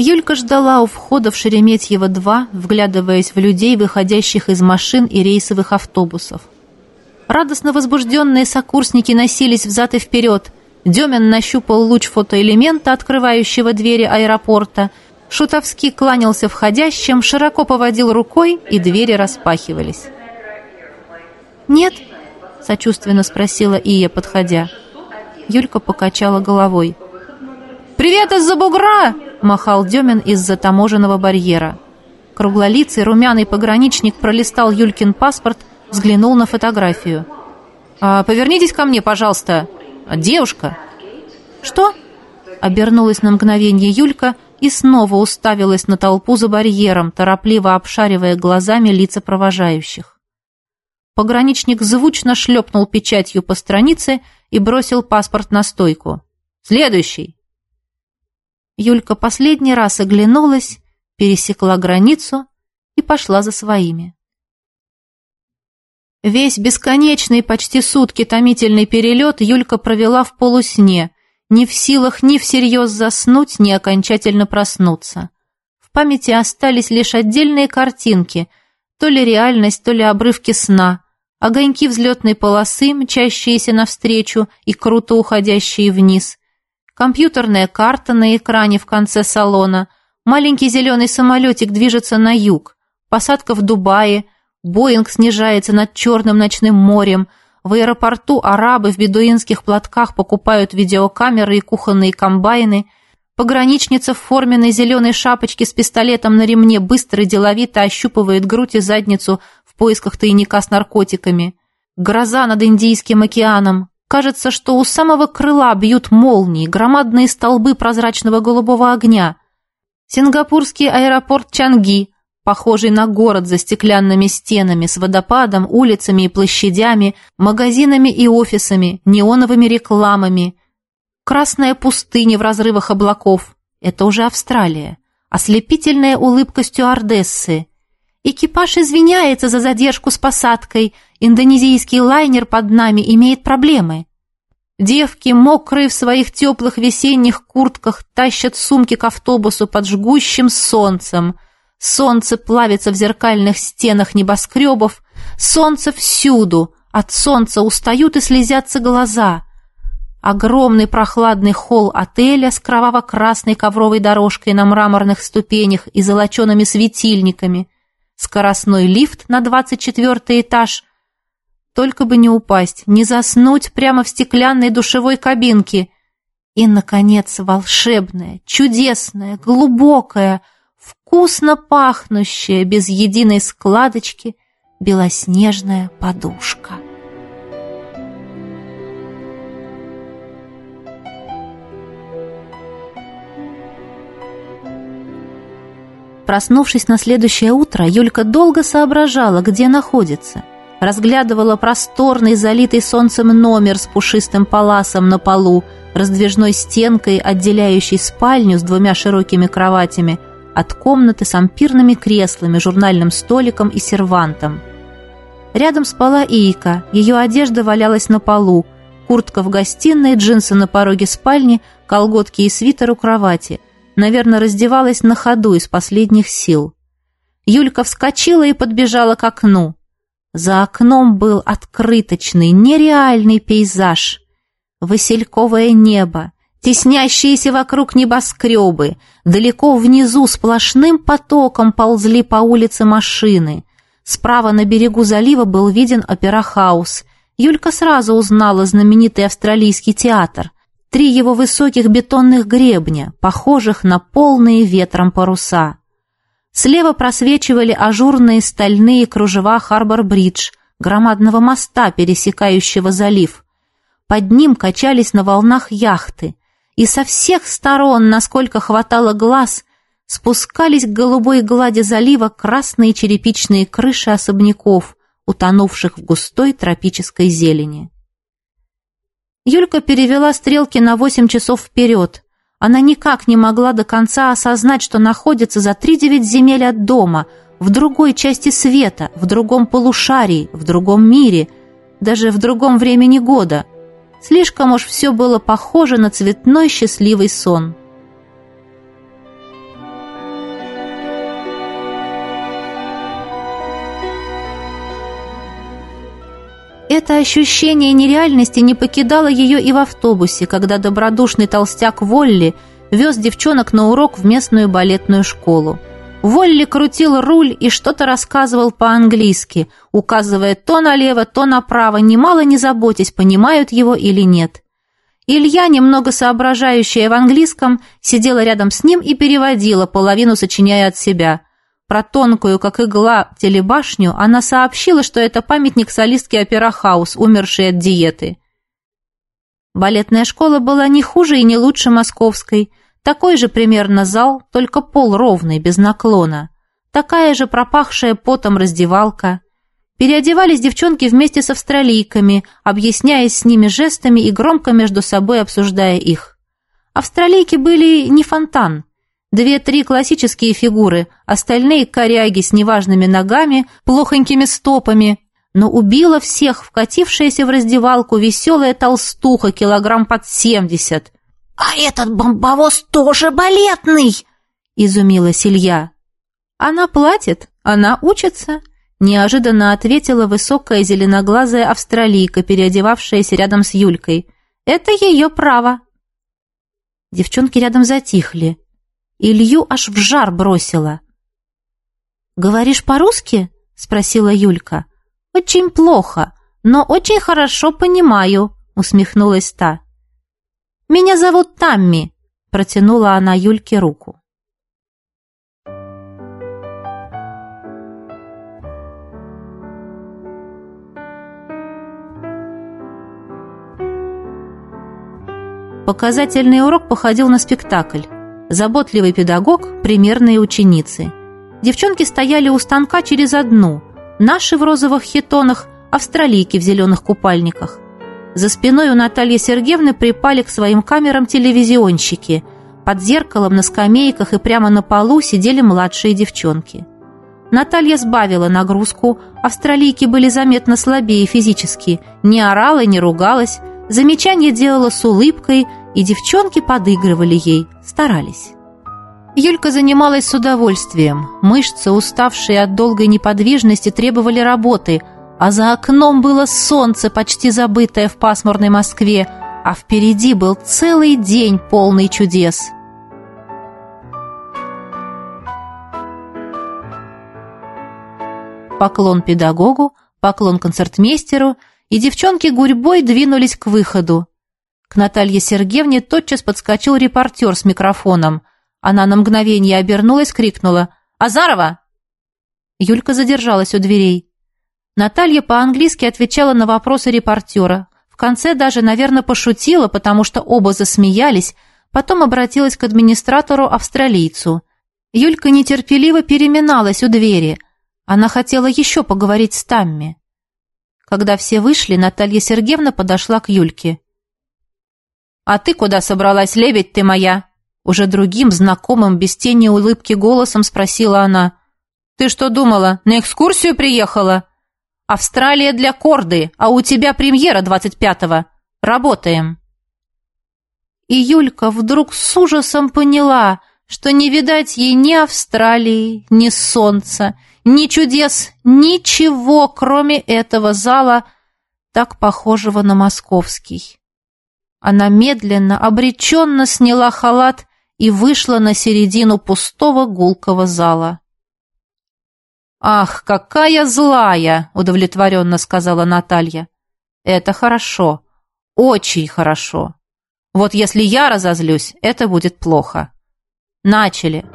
Юлька ждала у входа в Шереметьево-2, вглядываясь в людей, выходящих из машин и рейсовых автобусов. Радостно возбужденные сокурсники носились взад и вперед. Демин нащупал луч фотоэлемента, открывающего двери аэропорта. Шутовский кланялся входящим, широко поводил рукой, и двери распахивались. «Нет?» — сочувственно спросила Ия, подходя. Юлька покачала головой. «Привет из-за бугра!» — махал Демин из-за таможенного барьера. Круглолицый румяный пограничник пролистал Юлькин паспорт, взглянул на фотографию. «А, «Повернитесь ко мне, пожалуйста. Девушка». «Что?» — обернулась на мгновение Юлька и снова уставилась на толпу за барьером, торопливо обшаривая глазами лица провожающих. Пограничник звучно шлепнул печатью по странице и бросил паспорт на стойку. «Следующий!» Юлька последний раз оглянулась, пересекла границу и пошла за своими. Весь бесконечный почти сутки томительный перелет Юлька провела в полусне, не в силах ни всерьез заснуть, ни окончательно проснуться. В памяти остались лишь отдельные картинки, то ли реальность, то ли обрывки сна, огоньки взлетной полосы, мчащиеся навстречу и круто уходящие вниз, компьютерная карта на экране в конце салона, маленький зеленый самолетик движется на юг, посадка в Дубае, Боинг снижается над Черным ночным морем, в аэропорту арабы в бедуинских платках покупают видеокамеры и кухонные комбайны, пограничница в форменной зеленой шапочке с пистолетом на ремне быстро и деловито ощупывает грудь и задницу в поисках тайника с наркотиками. Гроза над Индийским океаном, Кажется, что у самого крыла бьют молнии, громадные столбы прозрачного голубого огня. Сингапурский аэропорт Чанги, похожий на город за стеклянными стенами, с водопадом, улицами и площадями, магазинами и офисами, неоновыми рекламами. Красная пустыня в разрывах облаков. Это уже Австралия. Ослепительная улыбка стюардессы. Экипаж извиняется за задержку с посадкой – Индонезийский лайнер под нами имеет проблемы. Девки, мокрые в своих теплых весенних куртках, тащат сумки к автобусу под жгущим солнцем. Солнце плавится в зеркальных стенах небоскребов. Солнце всюду. От солнца устают и слезятся глаза. Огромный прохладный холл отеля с кроваво-красной ковровой дорожкой на мраморных ступенях и золочеными светильниками. Скоростной лифт на двадцать четвертый этаж только бы не упасть, не заснуть прямо в стеклянной душевой кабинке. И, наконец, волшебная, чудесная, глубокая, вкусно пахнущая, без единой складочки, белоснежная подушка. Проснувшись на следующее утро, Юлька долго соображала, где находится – разглядывала просторный, залитый солнцем номер с пушистым паласом на полу, раздвижной стенкой, отделяющей спальню с двумя широкими кроватями от комнаты с ампирными креслами, журнальным столиком и сервантом. Рядом спала Ика, ее одежда валялась на полу, куртка в гостиной, джинсы на пороге спальни, колготки и свитер у кровати. Наверное, раздевалась на ходу из последних сил. Юлька вскочила и подбежала к окну. За окном был открыточный, нереальный пейзаж. Васильковое небо, теснящиеся вокруг небоскребы, далеко внизу сплошным потоком ползли по улице машины. Справа на берегу залива был виден опера-хаус. Юлька сразу узнала знаменитый австралийский театр. Три его высоких бетонных гребня, похожих на полные ветром паруса. Слева просвечивали ажурные стальные кружева Харбор-Бридж, громадного моста, пересекающего залив. Под ним качались на волнах яхты, и со всех сторон, насколько хватало глаз, спускались к голубой глади залива красные черепичные крыши особняков, утонувших в густой тропической зелени. Юлька перевела стрелки на восемь часов вперед. Она никак не могла до конца осознать, что находится за три-девять земель от дома, в другой части света, в другом полушарии, в другом мире, даже в другом времени года. Слишком уж все было похоже на цветной счастливый сон. Это ощущение нереальности не покидало ее и в автобусе, когда добродушный толстяк Волли вез девчонок на урок в местную балетную школу. Волли крутил руль и что-то рассказывал по-английски, указывая то налево, то направо, немало не заботясь, понимают его или нет. Илья, немного соображающая в английском, сидела рядом с ним и переводила, половину сочиняя от себя. Про тонкую, как игла, телебашню она сообщила, что это памятник солистке опера «Хаус», умершей от диеты. Балетная школа была не хуже и не лучше московской – такой же примерно зал, только пол ровный, без наклона. Такая же пропахшая потом раздевалка. Переодевались девчонки вместе с австралийками, объясняясь с ними жестами и громко между собой обсуждая их. Австралийки были не фонтан. Две-три классические фигуры, остальные коряги с неважными ногами, плохонькими стопами, но убила всех вкатившаяся в раздевалку веселая толстуха килограмм под семьдесят, «А этот бомбовоз тоже балетный!» — изумилась Илья. «Она платит, она учится», — неожиданно ответила высокая зеленоглазая австралийка, переодевавшаяся рядом с Юлькой. «Это ее право». Девчонки рядом затихли. Илью аж в жар бросила. «Говоришь по-русски?» — спросила Юлька. «Очень плохо, но очень хорошо понимаю», — усмехнулась та. «Меня зовут Тамми», — протянула она Юльке руку. Показательный урок походил на спектакль. Заботливый педагог, примерные ученицы. Девчонки стояли у станка через одну. Наши в розовых хитонах, австралийки в зеленых купальниках. За спиной у Натальи Сергеевны припали к своим камерам телевизионщики. Под зеркалом на скамейках и прямо на полу сидели младшие девчонки. Наталья сбавила нагрузку, австралийки были заметно слабее физически, не орала, не ругалась, замечания делала с улыбкой, и девчонки подыгрывали ей, старались. Юлька занималась с удовольствием. Мышцы, уставшие от долгой неподвижности, требовали работы – а за окном было солнце, почти забытое в пасмурной Москве, а впереди был целый день полный чудес. Поклон педагогу, поклон концертмейстеру, и девчонки гурьбой двинулись к выходу. К Наталье Сергеевне тотчас подскочил репортер с микрофоном. Она на мгновение обернулась, крикнула «Азарова!». Юлька задержалась у дверей. Наталья по-английски отвечала на вопросы репортера. В конце даже, наверное, пошутила, потому что оба засмеялись, потом обратилась к администратору-австралийцу. Юлька нетерпеливо переминалась у двери. Она хотела еще поговорить с Тамми. Когда все вышли, Наталья Сергеевна подошла к Юльке. «А ты куда собралась, лебедь ты моя?» Уже другим, знакомым, без тени улыбки голосом спросила она. «Ты что думала, на экскурсию приехала?» Австралия для корды, а у тебя премьера 25-го. Работаем. И Юлька вдруг с ужасом поняла, что не видать ей ни Австралии, ни солнца, ни чудес, ничего, кроме этого зала, так похожего на московский. Она медленно, обреченно сняла халат и вышла на середину пустого гулкого зала. «Ах, какая злая!» — удовлетворенно сказала Наталья. «Это хорошо. Очень хорошо. Вот если я разозлюсь, это будет плохо. Начали!»